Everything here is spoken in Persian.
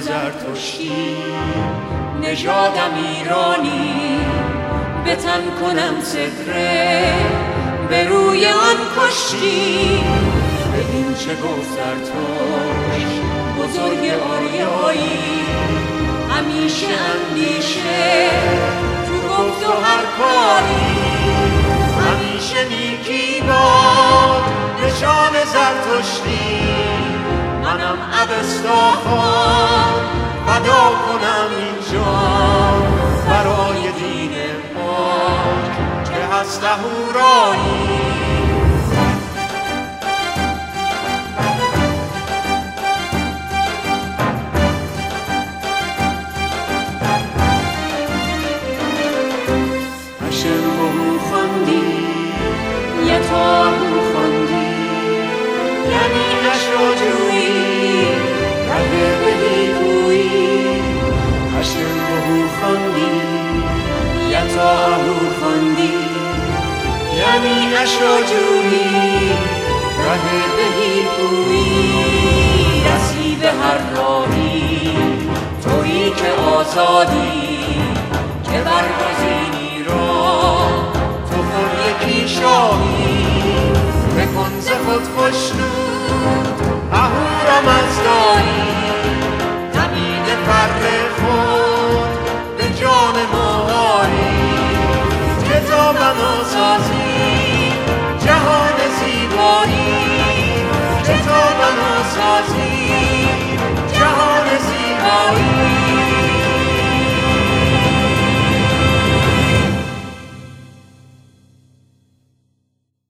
زرتشتی نژادم ایرانی. بتن کنم صدره به روی آن کشتی. ببین چه گفت زرتشت بزرگ آریایی. همیشه اندیشه تو گفت و هر کاری. همیشه نیکی باد نشان زرتشتی منم عبستا خان فدا کنم اینجا برای دین پاک که هست هورایی یمیش را جویی ره بهی پویی. رسی به هر راهی تویی که آزادی که برگزینی را تو خود یکی شاهی. بکن ز خود خوشنود جهان زیبایی چطور بنا سازی؟